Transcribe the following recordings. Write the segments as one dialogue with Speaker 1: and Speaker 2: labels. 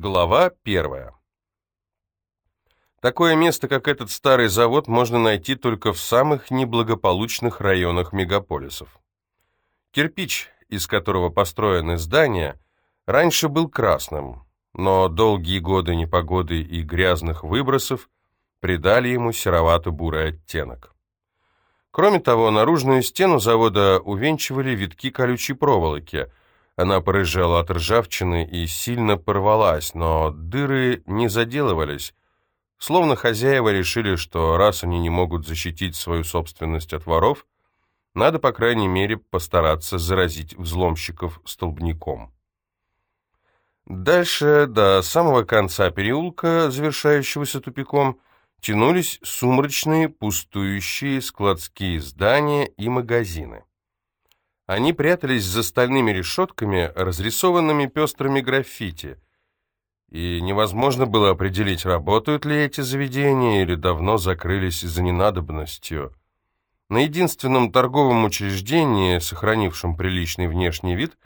Speaker 1: Глава первая. Такое место, как этот старый завод, можно найти только в самых неблагополучных районах мегаполисов. Кирпич, из которого построены здания, раньше был красным, но долгие годы непогоды и грязных выбросов придали ему серовато-бурый оттенок. Кроме того, наружную стену завода увенчивали витки колючей проволоки – она порыжала от ржавчины и сильно порвалась, но дыры не заделывались, словно хозяева решили, что раз они не могут защитить свою собственность от воров, надо, по крайней мере, постараться заразить взломщиков столбняком. Дальше, до самого конца переулка, завершающегося тупиком, тянулись сумрачные пустующие складские здания и магазины. Они прятались за стальными решетками, разрисованными пестрыми граффити, и невозможно было определить, работают ли эти заведения или давно закрылись за ненадобностью. На единственном торговом учреждении, сохранившем приличный внешний вид,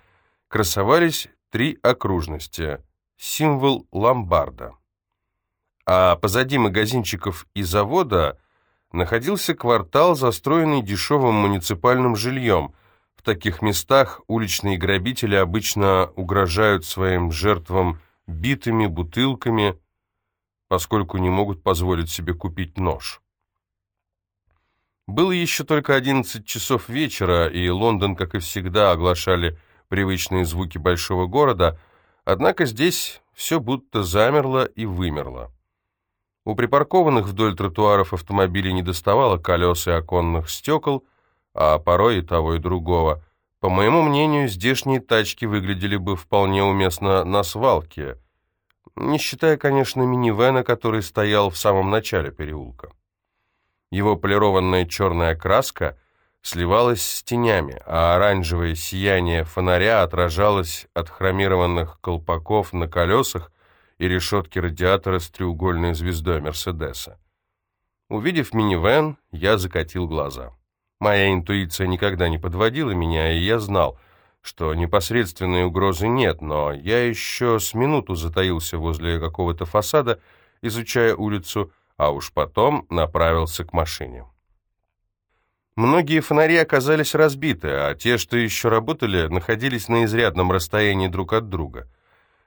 Speaker 1: красовались три окружности, символ ломбарда. А позади магазинчиков и завода находился квартал, застроенный дешевым муниципальным жильем – в таких местах уличные грабители обычно угрожают своим жертвам битыми бутылками, поскольку не могут позволить себе купить нож. Было еще только 11 часов вечера, и Лондон, как и всегда, оглашали привычные звуки большого города, однако здесь все будто замерло и вымерло. У припаркованных вдоль тротуаров автомобилей не доставало колес и оконных стекол, а порой и того, и другого. По моему мнению, здешние тачки выглядели бы вполне уместно на свалке, не считая, конечно, минивэна, который стоял в самом начале переулка. Его полированная черная краска сливалась с тенями, а оранжевое сияние фонаря отражалось от хромированных колпаков на колесах и решетки радиатора с треугольной звездой Мерседеса. Увидев минивэн, я закатил глаза. Моя интуиция никогда не подводила меня, и я знал, что непосредственной угрозы нет, но я еще с минуту затаился возле какого-то фасада, изучая улицу, а уж потом направился к машине. Многие фонари оказались разбиты, а те, что еще работали, находились на изрядном расстоянии друг от друга.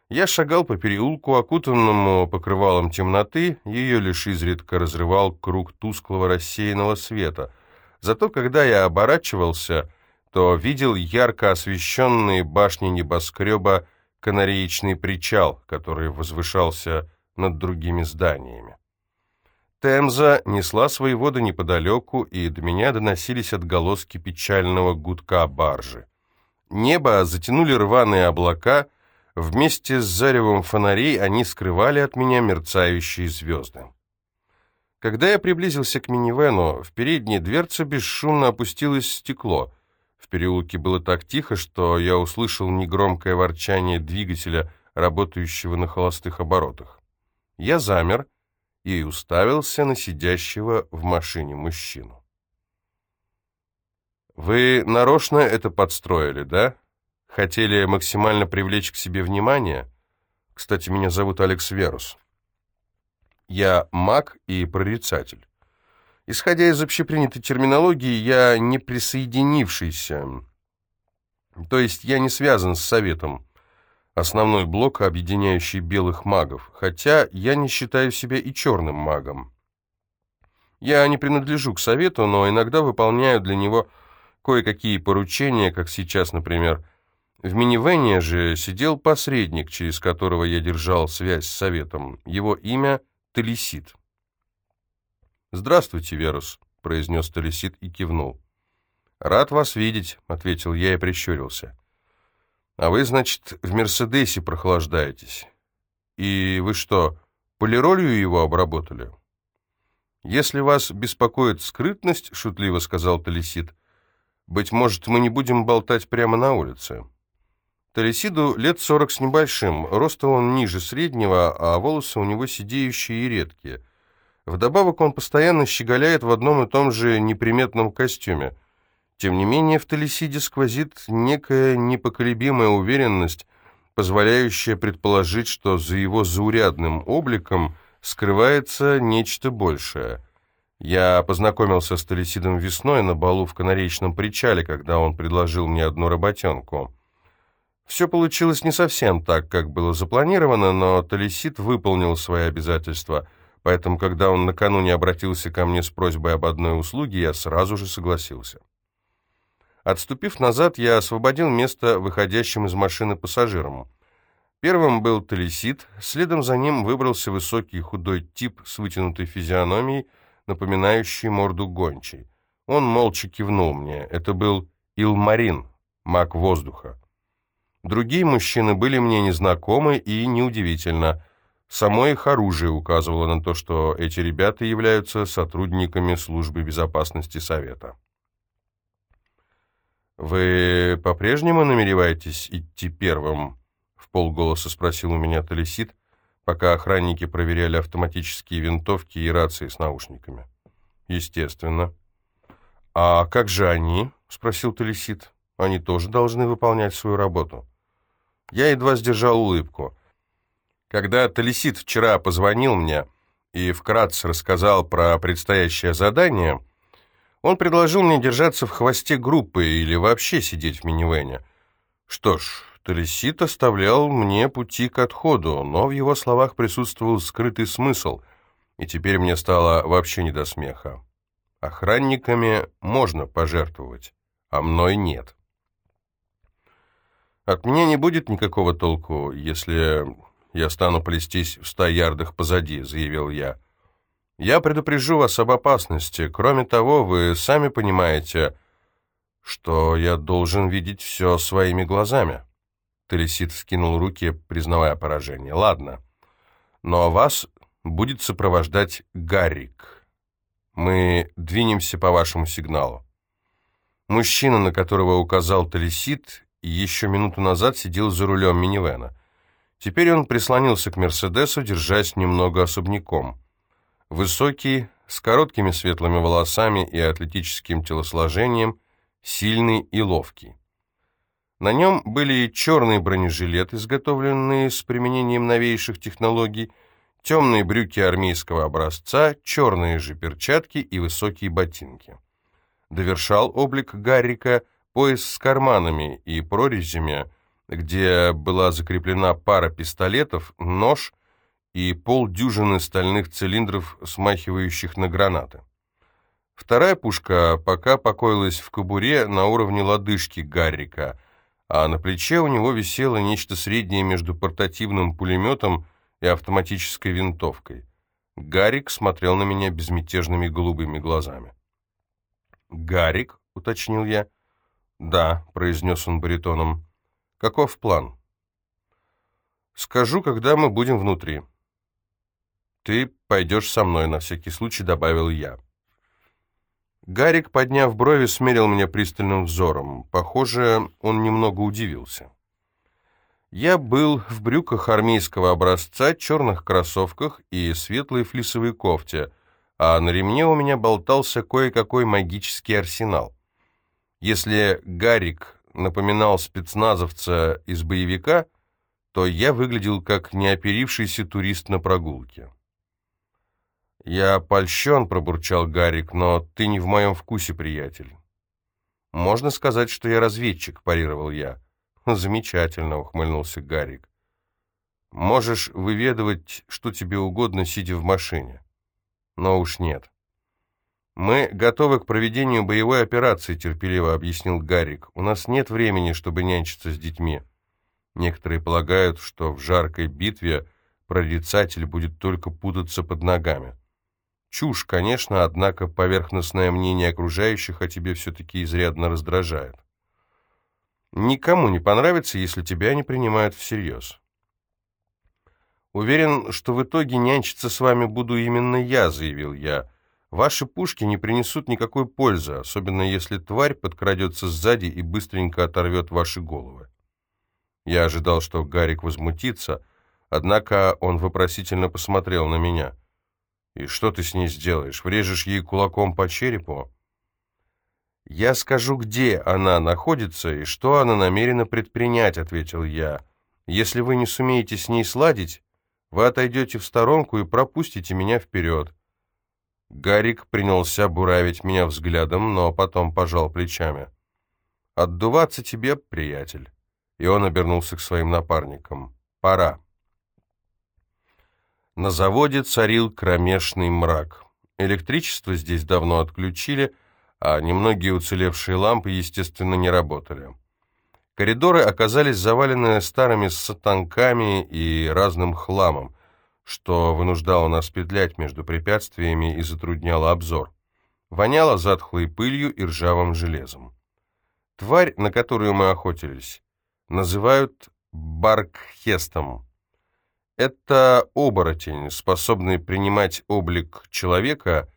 Speaker 1: Я шагал по переулку, окутанному покрывалом темноты, ее лишь изредка разрывал круг тусклого рассеянного света — Зато когда я оборачивался, то видел ярко освещенные башни небоскреба канареечный причал, который возвышался над другими зданиями. Темза несла свои воды неподалеку, и до меня доносились отголоски печального гудка баржи. Небо затянули рваные облака, вместе с заревом фонарей они скрывали от меня мерцающие звезды. Когда я приблизился к минивену, в передней дверце бесшумно опустилось стекло. В переулке было так тихо, что я услышал негромкое ворчание двигателя, работающего на холостых оборотах. Я замер и уставился на сидящего в машине мужчину. «Вы нарочно это подстроили, да? Хотели максимально привлечь к себе внимание? Кстати, меня зовут Алекс Верус». Я маг и прорицатель. Исходя из общепринятой терминологии, я не присоединившийся, то есть я не связан с Советом, основной блок, объединяющий белых магов, хотя я не считаю себя и черным магом. Я не принадлежу к Совету, но иногда выполняю для него кое-какие поручения, как сейчас, например. В минивене же сидел посредник, через которого я держал связь с Советом. Его имя — Талисид. «Здравствуйте, Верус», — произнес Талисид и кивнул. «Рад вас видеть», — ответил я и прищурился. «А вы, значит, в Мерседесе прохлаждаетесь? И вы что, полиролью его обработали?» «Если вас беспокоит скрытность», — шутливо сказал Талисид, — «быть может, мы не будем болтать прямо на улице». Талисиду лет сорок с небольшим, роста он ниже среднего, а волосы у него сидеющие и редкие. Вдобавок он постоянно щеголяет в одном и том же неприметном костюме. Тем не менее в Талисиде сквозит некая непоколебимая уверенность, позволяющая предположить, что за его заурядным обликом скрывается нечто большее. Я познакомился с Талисидом весной на балу в канаречном причале, когда он предложил мне одну работенку. Все получилось не совсем так, как было запланировано, но Талисид выполнил свои обязательства, поэтому, когда он накануне обратился ко мне с просьбой об одной услуге, я сразу же согласился. Отступив назад, я освободил место выходящим из машины пассажирам. Первым был Талисид, следом за ним выбрался высокий худой тип с вытянутой физиономией, напоминающий морду гончей. Он молча кивнул мне. Это был Илмарин, маг воздуха. Другие мужчины были мне незнакомы и неудивительно. Само их оружие указывало на то, что эти ребята являются сотрудниками службы безопасности Совета. «Вы по-прежнему намереваетесь идти первым?» — в полголоса спросил у меня Талисид, пока охранники проверяли автоматические винтовки и рации с наушниками. «Естественно». «А как же они?» — спросил Талисид. «Они тоже должны выполнять свою работу». Я едва сдержал улыбку. Когда Талисид вчера позвонил мне и вкратце рассказал про предстоящее задание, он предложил мне держаться в хвосте группы или вообще сидеть в минивэне. Что ж, Талисид оставлял мне пути к отходу, но в его словах присутствовал скрытый смысл, и теперь мне стало вообще не до смеха. Охранниками можно пожертвовать, а мной нет. От меня не будет никакого толку, если я стану плестись в ста ярдах позади», — заявил я. «Я предупрежу вас об опасности. Кроме того, вы сами понимаете, что я должен видеть все своими глазами». Телесит вскинул руки, признавая поражение. «Ладно, но вас будет сопровождать Гаррик. Мы двинемся по вашему сигналу». Мужчина, на которого указал Еще минуту назад сидел за рулем минивэна. Теперь он прислонился к «Мерседесу», держась немного особняком. Высокий, с короткими светлыми волосами и атлетическим телосложением, сильный и ловкий. На нем были черный бронежилет, изготовленный с применением новейших технологий, темные брюки армейского образца, черные же перчатки и высокие ботинки. Довершал облик Гаррика – пояс с карманами и прорезями, где была закреплена пара пистолетов, нож и полдюжины стальных цилиндров, смахивающих на гранаты. Вторая пушка пока покоилась в кобуре на уровне лодыжки Гаррика, а на плече у него висело нечто среднее между портативным пулеметом и автоматической винтовкой. Гаррик смотрел на меня безмятежными голубыми глазами. «Гаррик?» — уточнил я. «Да», — произнес он баритоном. «Каков план?» «Скажу, когда мы будем внутри». «Ты пойдешь со мной», — на всякий случай добавил я. Гарик, подняв брови, смерил меня пристальным взором. Похоже, он немного удивился. Я был в брюках армейского образца, черных кроссовках и светлой флисовой кофте, а на ремне у меня болтался кое-какой магический арсенал. Если Гарик напоминал спецназовца из боевика, то я выглядел как неоперившийся турист на прогулке. «Я польщен», — пробурчал Гарик, — «но ты не в моем вкусе, приятель». «Можно сказать, что я разведчик», — парировал я. «Замечательно», — ухмыльнулся Гарик. «Можешь выведывать, что тебе угодно, сидя в машине». «Но уж нет». «Мы готовы к проведению боевой операции», — терпеливо объяснил Гаррик. «У нас нет времени, чтобы нянчиться с детьми». Некоторые полагают, что в жаркой битве прорицатель будет только путаться под ногами. Чушь, конечно, однако поверхностное мнение окружающих о тебе все-таки изрядно раздражает. Никому не понравится, если тебя не принимают всерьез. «Уверен, что в итоге нянчиться с вами буду именно я», — заявил я, — Ваши пушки не принесут никакой пользы, особенно если тварь подкрадется сзади и быстренько оторвет ваши головы. Я ожидал, что Гарик возмутится, однако он вопросительно посмотрел на меня. «И что ты с ней сделаешь? Врежешь ей кулаком по черепу?» «Я скажу, где она находится и что она намерена предпринять», — ответил я. Если вы не сумеете с ней сладить, вы отойдете в сторонку и пропустите меня вперед. Гарик принялся буравить меня взглядом, но потом пожал плечами. «Отдуваться тебе, приятель». И он обернулся к своим напарникам. «Пора». На заводе царил кромешный мрак. Электричество здесь давно отключили, а немногие уцелевшие лампы, естественно, не работали. Коридоры оказались завалены старыми станками и разным хламом, что вынуждало нас петлять между препятствиями и затрудняло обзор. Воняло затхлой пылью и ржавым железом. Тварь, на которую мы охотились, называют баркхестом. Это оборотень, способный принимать облик человека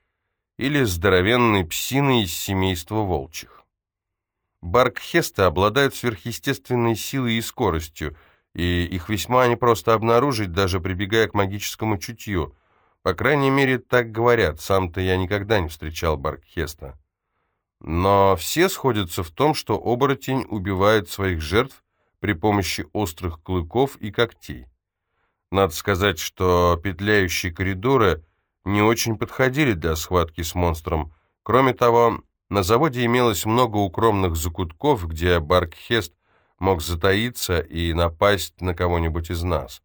Speaker 1: или здоровенной псины из семейства волчьих. Баркхесты обладают сверхъестественной силой и скоростью, и их весьма непросто обнаружить, даже прибегая к магическому чутью. По крайней мере, так говорят, сам-то я никогда не встречал Баркхеста. Но все сходятся в том, что оборотень убивает своих жертв при помощи острых клыков и когтей. Надо сказать, что петляющие коридоры не очень подходили для схватки с монстром. Кроме того, на заводе имелось много укромных закутков, где Баркхест мог затаиться и напасть на кого-нибудь из нас.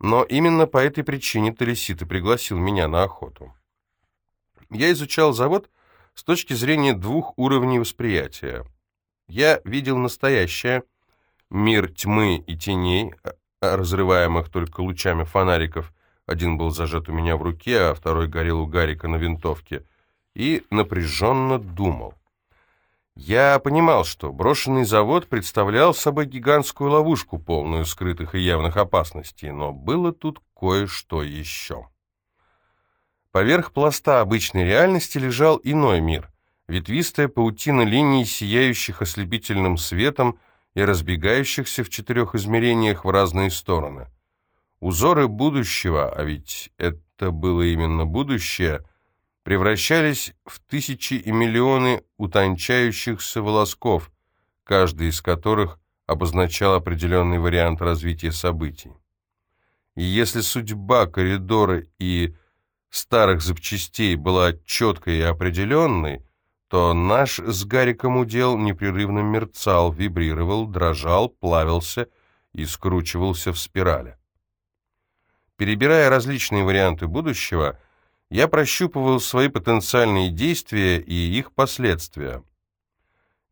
Speaker 1: Но именно по этой причине Талисита пригласил меня на охоту. Я изучал завод с точки зрения двух уровней восприятия. Я видел настоящее, мир тьмы и теней, разрываемых только лучами фонариков, один был зажат у меня в руке, а второй горел у Гарика на винтовке, и напряженно думал. Я понимал, что брошенный завод представлял собой гигантскую ловушку, полную скрытых и явных опасностей, но было тут кое-что еще. Поверх пласта обычной реальности лежал иной мир, ветвистая паутина линий, сияющих ослепительным светом, и разбегающихся в четырех измерениях в разные стороны. Узоры будущего, а ведь это было именно будущее, превращались в тысячи и миллионы утончающихся волосков, каждый из которых обозначал определенный вариант развития событий. И если судьба коридора и старых запчастей была четкой и определенной, то наш с Гариком удел непрерывно мерцал, вибрировал, дрожал, плавился и скручивался в спирали. Перебирая различные варианты будущего, я прощупывал свои потенциальные действия и их последствия.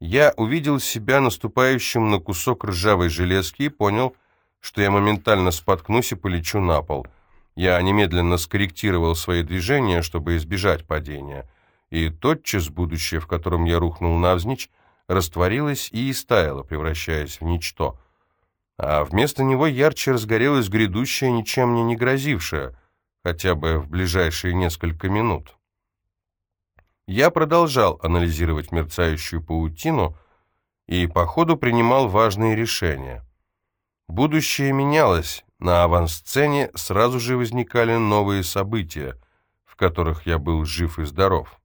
Speaker 1: Я увидел себя наступающим на кусок ржавой железки и понял, что я моментально споткнусь и полечу на пол. Я немедленно скорректировал свои движения, чтобы избежать падения — и тотчас будущее, в котором я рухнул навзничь, растворилось и истаяло, превращаясь в ничто. А вместо него ярче разгорелось грядущее, ничем мне не грозившее, хотя бы в ближайшие несколько минут. Я продолжал анализировать мерцающую паутину и по ходу принимал важные решения. Будущее менялось, на авансцене сразу же возникали новые события, в которых я был жив и здоров.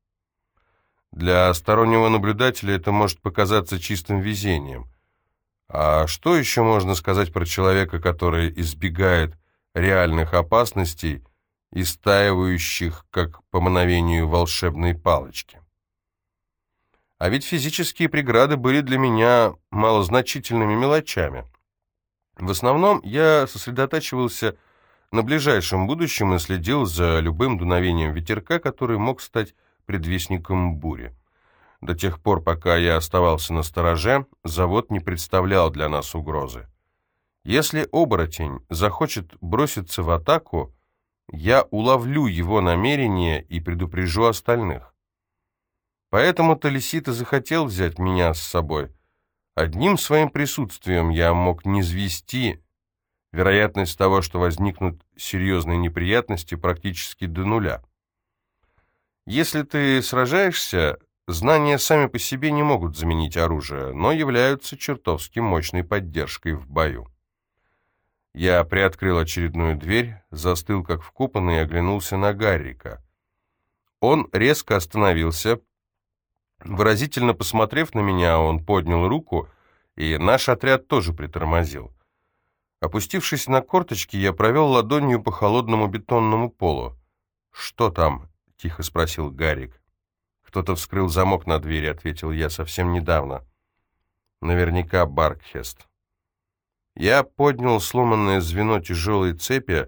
Speaker 1: Для стороннего наблюдателя это может показаться чистым везением. А что еще можно сказать про человека, который избегает реальных опасностей, истаивающих, как по мановению волшебной палочки? А ведь физические преграды были для меня малозначительными мелочами. В основном я сосредотачивался на ближайшем будущем и следил за любым дуновением ветерка, который мог стать предвестником бури. До тех пор, пока я оставался на стороже, завод не представлял для нас угрозы. Если оборотень захочет броситься в атаку, я уловлю его намерение и предупрежу остальных. Поэтому Талисита захотел взять меня с собой. Одним своим присутствием я мог низвести вероятность того, что возникнут серьезные неприятности, практически до нуля. Если ты сражаешься, знания сами по себе не могут заменить оружие, но являются чертовски мощной поддержкой в бою. Я приоткрыл очередную дверь, застыл как вкопанный и оглянулся на Гаррика. Он резко остановился. Выразительно посмотрев на меня, он поднял руку, и наш отряд тоже притормозил. Опустившись на корточки, я провел ладонью по холодному бетонному полу. «Что там?» — тихо спросил Гарик. «Кто-то вскрыл замок на двери», — ответил я совсем недавно. «Наверняка Баркхест». Я поднял сломанное звено тяжелой цепи.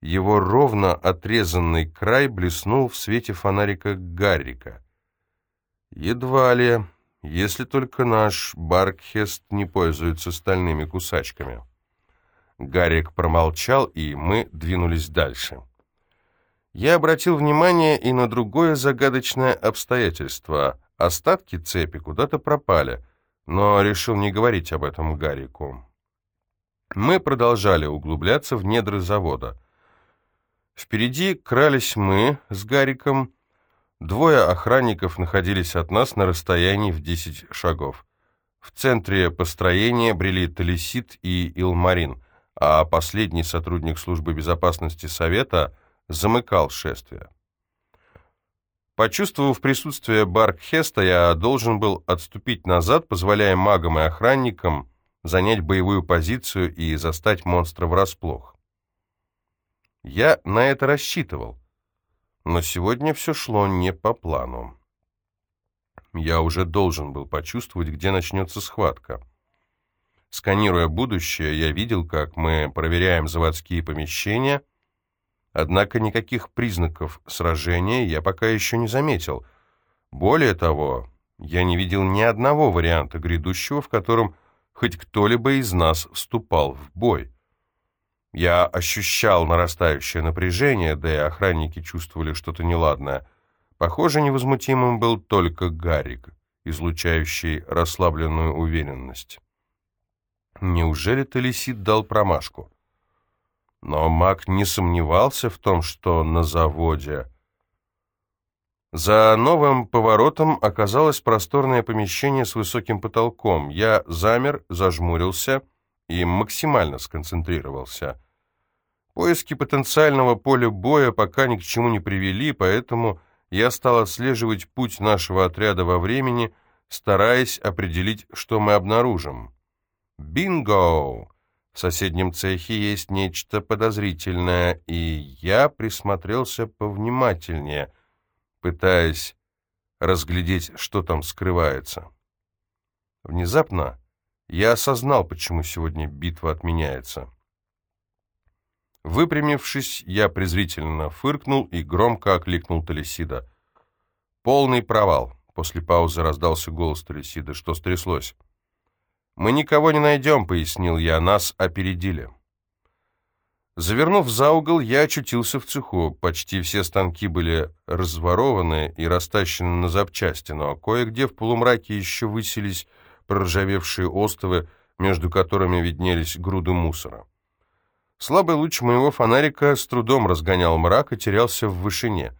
Speaker 1: Его ровно отрезанный край блеснул в свете фонарика Гаррика. «Едва ли, если только наш Баркхест не пользуется стальными кусачками». Гарик промолчал, и мы двинулись дальше. Я обратил внимание и на другое загадочное обстоятельство. Остатки цепи куда-то пропали, но решил не говорить об этом Гарику. Мы продолжали углубляться в недры завода. Впереди крались мы с Гариком. Двое охранников находились от нас на расстоянии в 10 шагов. В центре построения брели Талисит и Илмарин, а последний сотрудник службы безопасности Совета замыкал шествие. Почувствовав присутствие Баркхеста, я должен был отступить назад, позволяя магам и охранникам занять боевую позицию и застать монстра врасплох. Я на это рассчитывал, но сегодня все шло не по плану. Я уже должен был почувствовать, где начнется схватка. Сканируя будущее, я видел, как мы проверяем заводские помещения, однако никаких признаков сражения я пока еще не заметил. Более того, я не видел ни одного варианта грядущего, в котором хоть кто-либо из нас вступал в бой. Я ощущал нарастающее напряжение, да и охранники чувствовали что-то неладное. Похоже, невозмутимым был только Гарик, излучающий расслабленную уверенность. Неужели Талисид дал промашку? Но маг не сомневался в том, что на заводе за новым поворотом оказалось просторное помещение с высоким потолком. Я замер, зажмурился и максимально сконцентрировался. Поиски потенциального поля боя пока ни к чему не привели, поэтому я стал отслеживать путь нашего отряда во времени, стараясь определить, что мы обнаружим. Бинго! В соседнем цехе есть нечто подозрительное, и я присмотрелся повнимательнее — пытаясь разглядеть, что там скрывается. Внезапно я осознал, почему сегодня битва отменяется. Выпрямившись, я презрительно фыркнул и громко окликнул Талисида. «Полный провал!» — после паузы раздался голос Талисида. «Что стряслось?» «Мы никого не найдем», — пояснил я. «Нас опередили». Завернув за угол, я очутился в цеху. Почти все станки были разворованы и растащены на запчасти, но кое-где в полумраке еще высились проржавевшие остовы, между которыми виднелись груды мусора. Слабый луч моего фонарика с трудом разгонял мрак и терялся в вышине.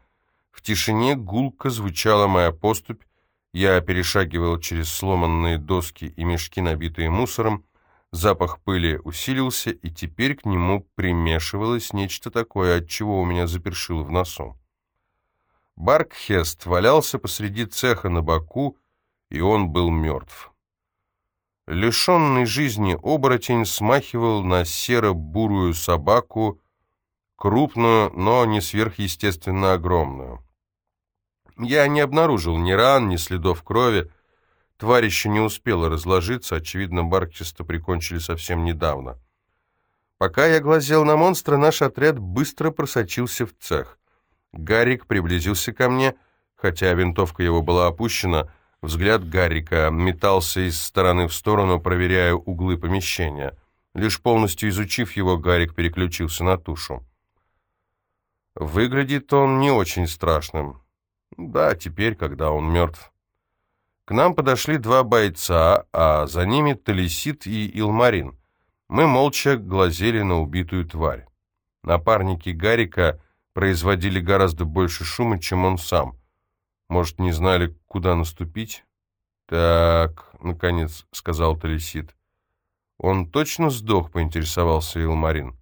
Speaker 1: В тишине гулко звучала моя поступь, я перешагивал через сломанные доски и мешки, набитые мусором, Запах пыли усилился, и теперь к нему примешивалось нечто такое, от чего у меня запершило в носу. Баркхест валялся посреди цеха на боку, и он был мертв. Лишенный жизни оборотень смахивал на серо-бурую собаку, крупную, но не сверхъестественно огромную. Я не обнаружил ни ран, ни следов крови, Тварь еще не успела разложиться, очевидно, Баркчеста прикончили совсем недавно. Пока я глазел на монстра, наш отряд быстро просочился в цех. Гарик приблизился ко мне, хотя винтовка его была опущена, взгляд Гарика метался из стороны в сторону, проверяя углы помещения. Лишь полностью изучив его, Гарик переключился на тушу. Выглядит он не очень страшным. Да, теперь, когда он мертв. К нам подошли два бойца, а за ними Талисит и Илмарин. Мы молча глазели на убитую тварь. Напарники Гарика производили гораздо больше шума, чем он сам. Может, не знали, куда наступить? «Так», — наконец сказал Талисит. «Он точно сдох?» — поинтересовался Илмарин.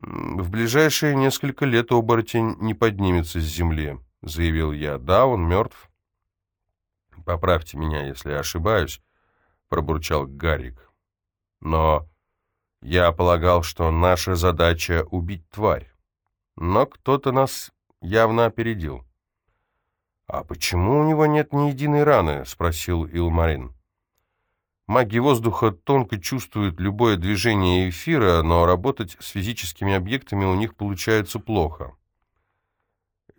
Speaker 1: «В ближайшие несколько лет оборотень не поднимется с земли», — заявил я. «Да, он мертв». «Поправьте меня, если я ошибаюсь», — пробурчал Гарик. «Но Я полагал, что наша задача — убить тварь. Но кто-то нас явно опередил. «А почему у него нет ни единой раны?» — спросил Илмарин. Маги воздуха тонко чувствуют любое движение эфира, но работать с физическими объектами у них получается плохо.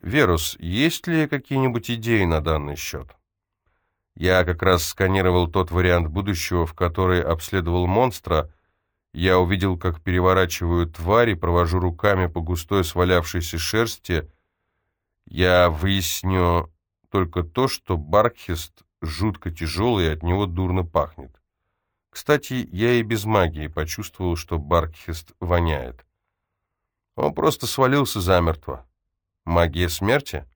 Speaker 1: «Верус, есть ли какие-нибудь идеи на данный счет?» Я как раз сканировал тот вариант будущего, в который обследовал монстра. Я увидел, как переворачиваю твари, провожу руками по густой свалявшейся шерсти. Я выясню только то, что Баркхест жутко тяжелый и от него дурно пахнет. Кстати, я и без магии почувствовал, что Баркхест воняет. Он просто свалился замертво. Магия смерти?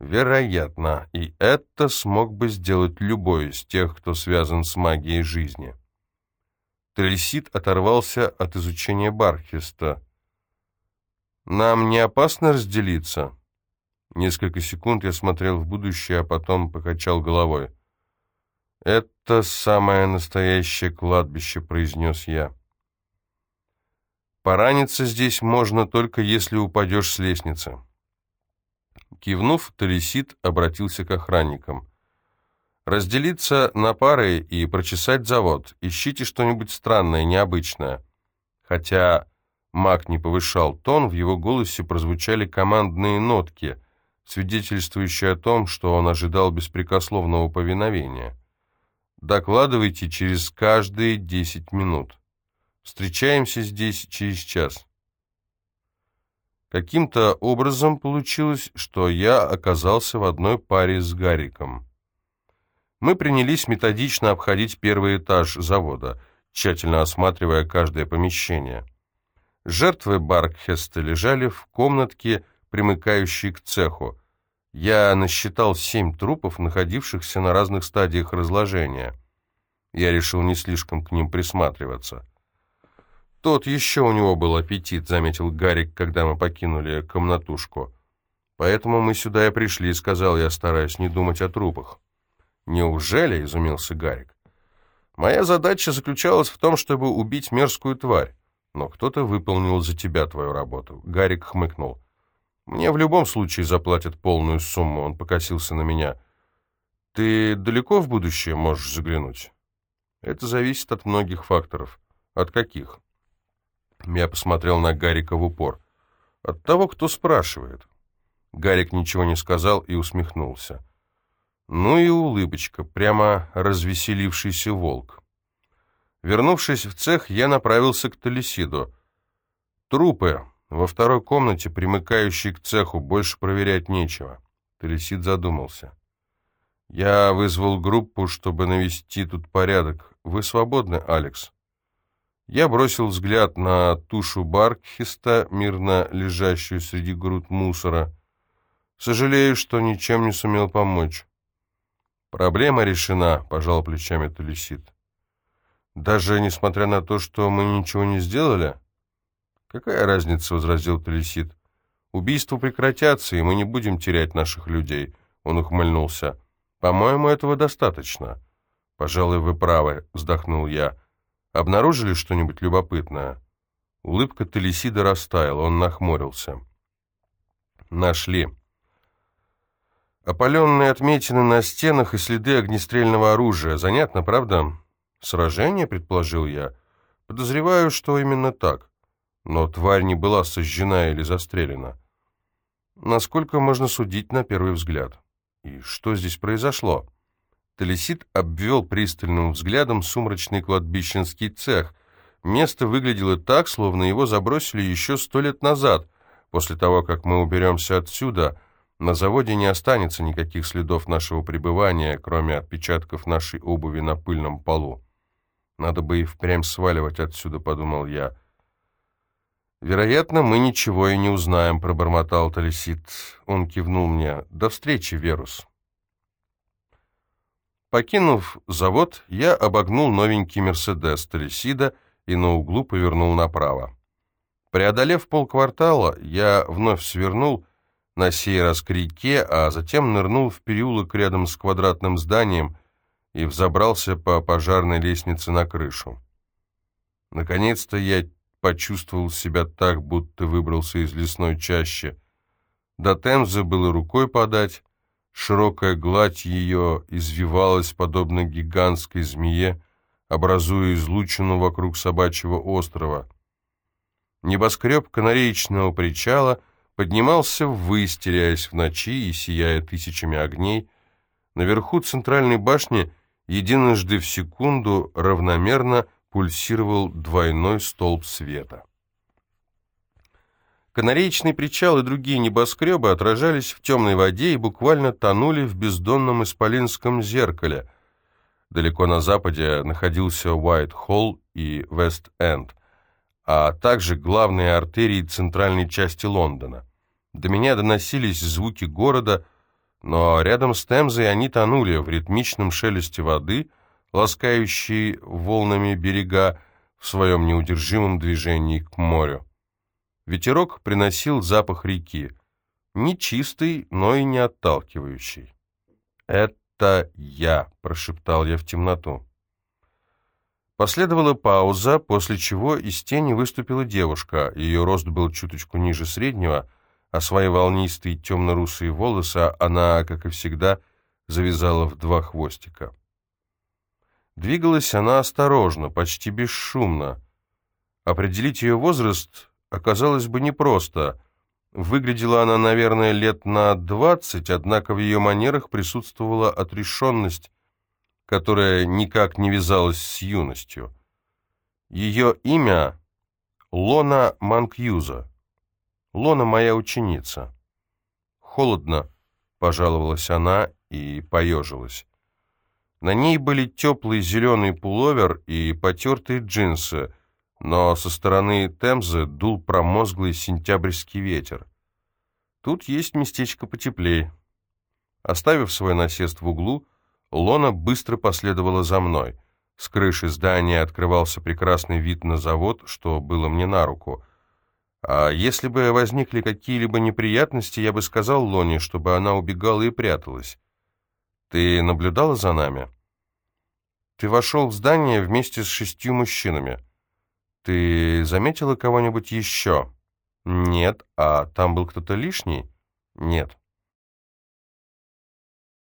Speaker 1: Вероятно, и это смог бы сделать любой из тех, кто связан с магией жизни. Трельсит оторвался от изучения Бархеста. «Нам не опасно разделиться?» Несколько секунд я смотрел в будущее, а потом покачал головой. «Это самое настоящее кладбище», — произнес я. «Пораниться здесь можно только если упадешь с лестницы». Кивнув, Талисид обратился к охранникам. «Разделиться на пары и прочесать завод. Ищите что-нибудь странное, необычное». Хотя маг не повышал тон, в его голосе прозвучали командные нотки, свидетельствующие о том, что он ожидал беспрекословного повиновения. Докладывайте через каждые десять минут. Встречаемся здесь через час. Каким-то образом получилось, что я оказался в одной паре с Гариком. Мы принялись методично обходить первый этаж завода, тщательно осматривая каждое помещение. Жертвы Баркхеста лежали в комнатке, примыкающей к цеху. Я насчитал семь трупов, находившихся на разных стадиях разложения. Я решил не слишком к ним присматриваться. «Тот еще у него был аппетит», — заметил Гарик, когда мы покинули комнатушку. «Поэтому мы сюда и пришли», — сказал я, стараясь не думать о трупах. «Неужели?» — изумился Гарик. «Моя задача заключалась в том, чтобы убить мерзкую тварь. Но кто-то выполнил за тебя твою работу». Гарик хмыкнул. Мне в любом случае заплатят полную сумму, он покосился на меня. Ты далеко в будущее можешь заглянуть? Это зависит от многих факторов. От каких? Я посмотрел на Гарика в упор. От того, кто спрашивает. Гарик ничего не сказал и усмехнулся. Ну и улыбочка, прямо развеселившийся волк. Вернувшись в цех, я направился к Талисиду. Трупы, во второй комнате, примыкающей к цеху, больше проверять нечего. Телесид задумался. Я вызвал группу, чтобы навести тут порядок. Вы свободны, Алекс? Я бросил взгляд на тушу Баркхиста, мирно лежащую среди груд мусора. Сожалею, что ничем не сумел помочь. Проблема решена, пожал плечами Талисид. Даже несмотря на то, что мы ничего не сделали? «Какая разница?» — возразил Талисид. «Убийства прекратятся, и мы не будем терять наших людей», — он ухмыльнулся. «По-моему, этого достаточно». «Пожалуй, вы правы», — вздохнул я. «Обнаружили что-нибудь любопытное?» Улыбка Талисида растаяла, он нахмурился. «Нашли». Опаленные отметины на стенах и следы огнестрельного оружия. Занятно, правда? Сражение, предположил я. Подозреваю, что именно так. Но тварь не была сожжена или застрелена. Насколько можно судить на первый взгляд? И что здесь произошло? Талисид обвел пристальным взглядом сумрачный кладбищенский цех. Место выглядело так, словно его забросили еще сто лет назад. После того, как мы уберемся отсюда, на заводе не останется никаких следов нашего пребывания, кроме отпечатков нашей обуви на пыльном полу. «Надо бы и впрямь сваливать отсюда», — подумал я. «Вероятно, мы ничего и не узнаем», — пробормотал Талисид. Он кивнул мне. «До встречи, Верус». Покинув завод, я обогнул новенький «Мерседес» Талисида и на углу повернул направо. Преодолев полквартала, я вновь свернул, на сей раз к реке, а затем нырнул в переулок рядом с квадратным зданием и взобрался по пожарной лестнице на крышу. Наконец-то я почувствовал себя так, будто выбрался из лесной чащи. До Темзы было рукой подать, широкая гладь ее извивалась, подобно гигантской змее, образуя излучину вокруг собачьего острова. Небоскреб канареечного причала поднимался ввысь, теряясь в ночи и сияя тысячами огней. Наверху центральной башни единожды в секунду равномерно пульсировал двойной столб света. Канареечный причал и другие небоскребы отражались в темной воде и буквально тонули в бездонном исполинском зеркале. Далеко на западе находился Уайт-Холл и Вест-Энд, а также главные артерии центральной части Лондона. До меня доносились звуки города, но рядом с Темзой они тонули в ритмичном шелесте воды — ласкающие волнами берега в своем неудержимом движении к морю. Ветерок приносил запах реки, не чистый, но и не отталкивающий. «Это я», — прошептал я в темноту. Последовала пауза, после чего из тени выступила девушка. Ее рост был чуточку ниже среднего, а свои волнистые темно-русые волосы она, как и всегда, завязала в два хвостика. Двигалась она осторожно, почти бесшумно. Определить ее возраст оказалось бы непросто. Выглядела она, наверное, лет на двадцать, однако в ее манерах присутствовала отрешенность, которая никак не вязалась с юностью. Ее имя — Лона Манкьюза. Лона моя ученица. Холодно, пожаловалась она и поежилась. На ней были теплый зеленый пуловер и потертые джинсы, но со стороны Темзы дул промозглый сентябрьский ветер. Тут есть местечко потеплее. Оставив свой насест в углу, Лона быстро последовала за мной. С крыши здания открывался прекрасный вид на завод, что было мне на руку. А если бы возникли какие-либо неприятности, я бы сказал Лоне, чтобы она убегала и пряталась. «Ты наблюдала за нами?» Ты вошел в здание вместе с шестью мужчинами. Ты заметила кого-нибудь еще? Нет. А там был кто-то лишний? Нет.